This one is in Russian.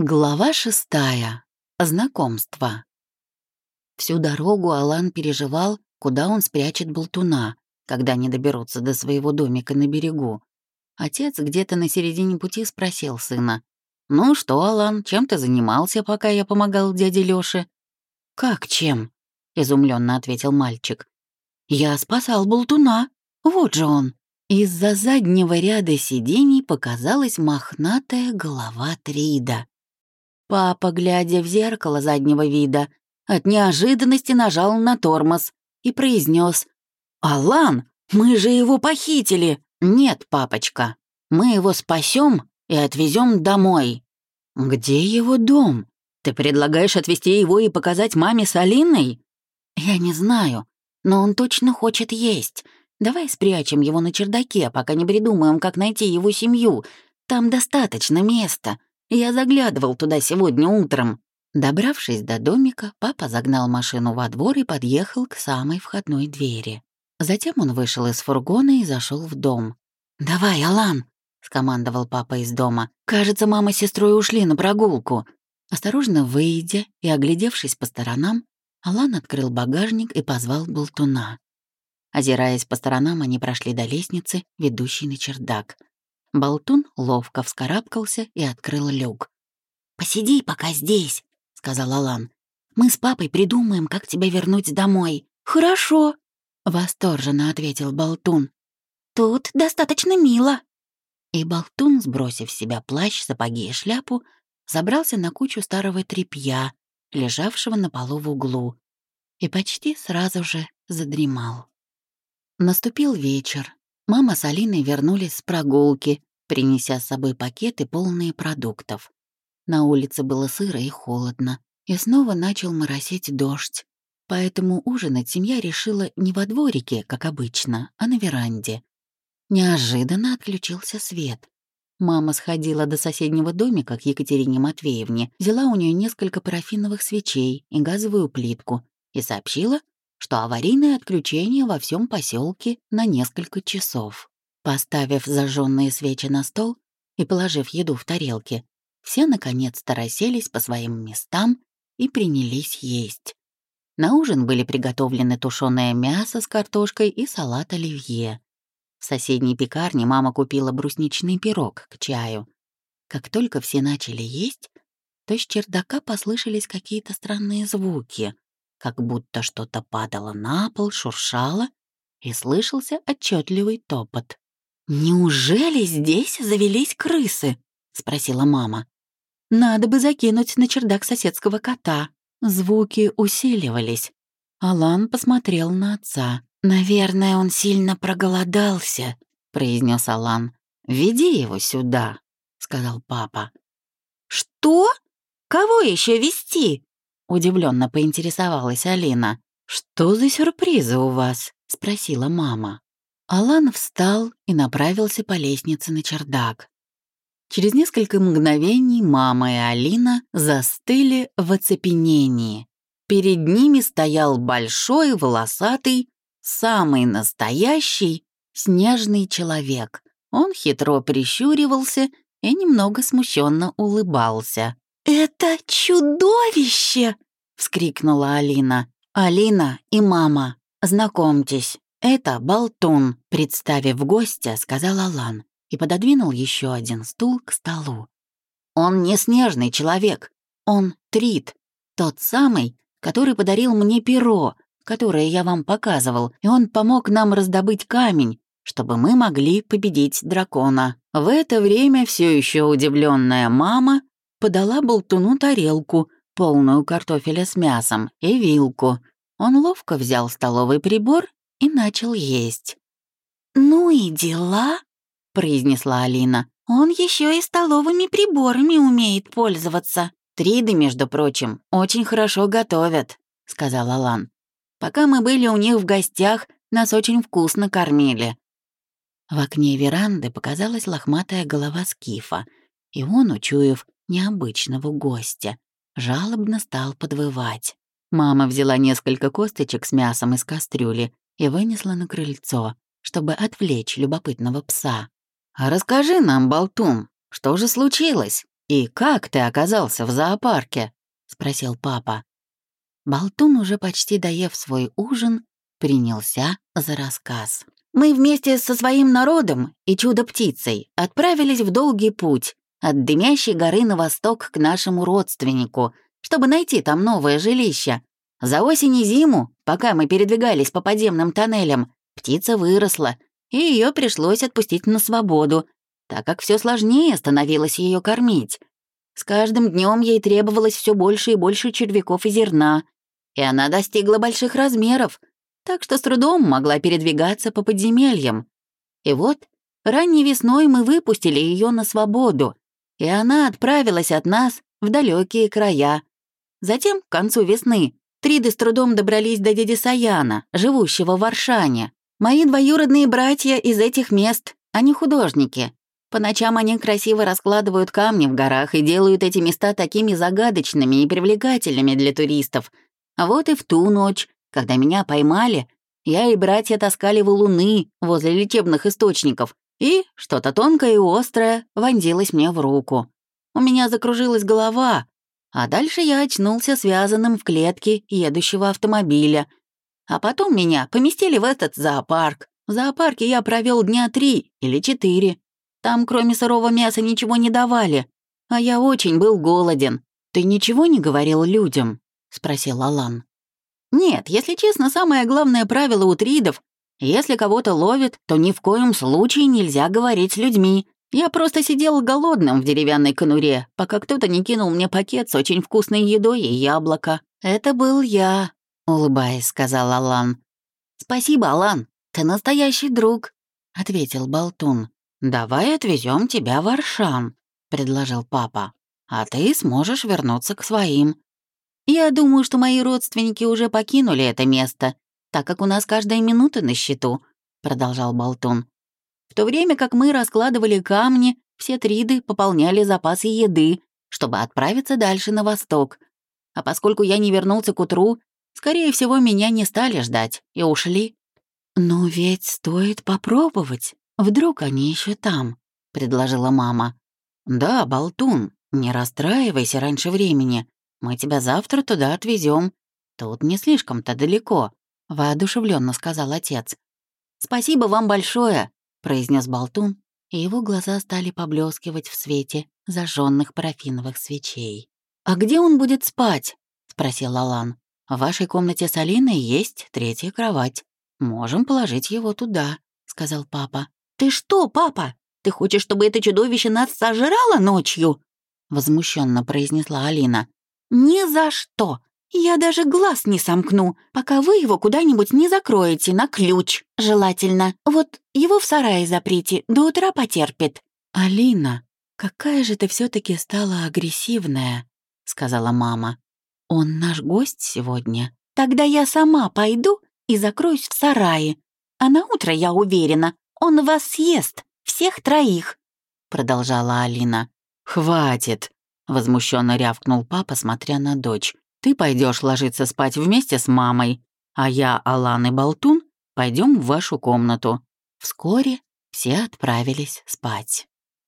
Глава шестая. Знакомство. Всю дорогу Алан переживал, куда он спрячет болтуна, когда они доберутся до своего домика на берегу. Отец где-то на середине пути спросил сына. «Ну что, Алан, чем ты занимался, пока я помогал дяде Лёше?» «Как чем?» — изумленно ответил мальчик. «Я спасал болтуна. Вот же он». Из-за заднего ряда сидений показалась мохнатая голова Трида. Папа, глядя в зеркало заднего вида, от неожиданности нажал на тормоз и произнес: «Алан, мы же его похитили!» «Нет, папочка, мы его спасем и отвезем домой». «Где его дом? Ты предлагаешь отвезти его и показать маме с Алиной?» «Я не знаю, но он точно хочет есть. Давай спрячем его на чердаке, пока не придумаем, как найти его семью. Там достаточно места. Я заглядывал туда сегодня утром». Добравшись до домика, папа загнал машину во двор и подъехал к самой входной двери. Затем он вышел из фургона и зашел в дом. «Давай, Алан!» — скомандовал папа из дома. «Кажется, мама с сестрой ушли на прогулку». Осторожно выйдя и оглядевшись по сторонам, Алан открыл багажник и позвал болтуна. Озираясь по сторонам, они прошли до лестницы, ведущей на чердак. Болтун ловко вскарабкался и открыл люк. «Посиди пока здесь», — сказал Алан. «Мы с папой придумаем, как тебя вернуть домой». «Хорошо», — восторженно ответил Болтун. «Тут достаточно мило». И Болтун, сбросив с себя плащ, сапоги и шляпу, забрался на кучу старого тряпья, лежавшего на полу в углу, и почти сразу же задремал. Наступил вечер, Мама с Алиной вернулись с прогулки, принеся с собой пакеты, полные продуктов. На улице было сыро и холодно, и снова начал моросить дождь. Поэтому ужинать семья решила не во дворике, как обычно, а на веранде. Неожиданно отключился свет. Мама сходила до соседнего домика к Екатерине Матвеевне, взяла у нее несколько парафиновых свечей и газовую плитку и сообщила, что аварийное отключение во всем поселке на несколько часов. Поставив зажженные свечи на стол и положив еду в тарелки, все наконец-то расселись по своим местам и принялись есть. На ужин были приготовлены тушеное мясо с картошкой и салат оливье. В соседней пекарне мама купила брусничный пирог к чаю. Как только все начали есть, то с чердака послышались какие-то странные звуки — как будто что-то падало на пол, шуршало, и слышался отчетливый топот. «Неужели здесь завелись крысы?» — спросила мама. «Надо бы закинуть на чердак соседского кота». Звуки усиливались. Алан посмотрел на отца. «Наверное, он сильно проголодался», — произнес Алан. «Веди его сюда», — сказал папа. «Что? Кого еще вести?» Удивленно поинтересовалась Алина. «Что за сюрпризы у вас?» — спросила мама. Алан встал и направился по лестнице на чердак. Через несколько мгновений мама и Алина застыли в оцепенении. Перед ними стоял большой, волосатый, самый настоящий снежный человек. Он хитро прищуривался и немного смущенно улыбался. «Это чудовище!» — вскрикнула Алина. «Алина и мама, знакомьтесь, это Болтун», — представив гостя, сказал Алан и пододвинул еще один стул к столу. «Он не снежный человек, он Трит, тот самый, который подарил мне перо, которое я вам показывал, и он помог нам раздобыть камень, чтобы мы могли победить дракона». В это время все еще удивленная мама подала болтуну тарелку, полную картофеля с мясом, и вилку. Он ловко взял столовый прибор и начал есть. «Ну и дела», — произнесла Алина. «Он еще и столовыми приборами умеет пользоваться». «Триды, между прочим, очень хорошо готовят», — сказал Алан. «Пока мы были у них в гостях, нас очень вкусно кормили». В окне веранды показалась лохматая голова Скифа, и он, учуяв необычного гостя. Жалобно стал подвывать. Мама взяла несколько косточек с мясом из кастрюли и вынесла на крыльцо, чтобы отвлечь любопытного пса. «А расскажи нам, болтун, что же случилось?» «И как ты оказался в зоопарке?» — спросил папа. Болтун, уже почти доев свой ужин, принялся за рассказ. «Мы вместе со своим народом и чудо-птицей отправились в долгий путь от дымящей горы на восток к нашему родственнику, чтобы найти там новое жилище. За осень и зиму, пока мы передвигались по подземным тоннелям, птица выросла, и ее пришлось отпустить на свободу, так как все сложнее становилось ее кормить. С каждым днем ей требовалось все больше и больше червяков и зерна, и она достигла больших размеров, так что с трудом могла передвигаться по подземельям. И вот ранней весной мы выпустили ее на свободу, и она отправилась от нас в далекие края. Затем, к концу весны, Триды с трудом добрались до дяди Саяна, живущего в Варшане. Мои двоюродные братья из этих мест, они художники, по ночам они красиво раскладывают камни в горах и делают эти места такими загадочными и привлекательными для туристов. А вот и в ту ночь, когда меня поймали, я и братья таскали валуны возле лечебных источников, и что-то тонкое и острое вонзилось мне в руку. У меня закружилась голова, а дальше я очнулся связанным в клетке едущего автомобиля. А потом меня поместили в этот зоопарк. В зоопарке я провел дня три или четыре. Там кроме сырого мяса ничего не давали. А я очень был голоден. Ты ничего не говорил людям?» — спросил Алан. «Нет, если честно, самое главное правило у тридов — если кого-то ловят, то ни в коем случае нельзя говорить с людьми. Я просто сидел голодным в деревянной конуре, пока кто-то не кинул мне пакет с очень вкусной едой и яблоко. Это был я», — улыбаясь, сказал Алан. «Спасибо, Алан, ты настоящий друг», — ответил Болтун. «Давай отвезем тебя в Аршан», — предложил папа. «А ты сможешь вернуться к своим». «Я думаю, что мои родственники уже покинули это место, так как у нас каждая минута на счету», — продолжал Болтун. «В то время как мы раскладывали камни, все триды пополняли запасы еды, чтобы отправиться дальше на восток. А поскольку я не вернулся к утру, скорее всего, меня не стали ждать и ушли». «Но ведь стоит попробовать», «Вдруг они еще там?» — предложила мама. «Да, болтун, не расстраивайся раньше времени. Мы тебя завтра туда отвезем. Тут не слишком-то далеко», — воодушевленно сказал отец. «Спасибо вам большое», — произнес болтун, и его глаза стали поблескивать в свете зажженных парафиновых свечей. «А где он будет спать?» — спросил Алан. «В вашей комнате с Алиной есть третья кровать. Можем положить его туда», — сказал папа. «Ты что, папа? Ты хочешь, чтобы это чудовище нас сожрало ночью?» Возмущенно произнесла Алина. «Ни за что! Я даже глаз не сомкну, пока вы его куда-нибудь не закроете на ключ, желательно. Вот его в сарае заприте, до утра потерпит». «Алина, какая же ты все таки стала агрессивная», — сказала мама. «Он наш гость сегодня. Тогда я сама пойду и закроюсь в сарае. А на утро, я уверена, он вас съест, всех троих», — продолжала Алина. «Хватит», — возмущенно рявкнул папа, смотря на дочь. «Ты пойдешь ложиться спать вместе с мамой, а я, Алан и Болтун, пойдем в вашу комнату». Вскоре все отправились спать.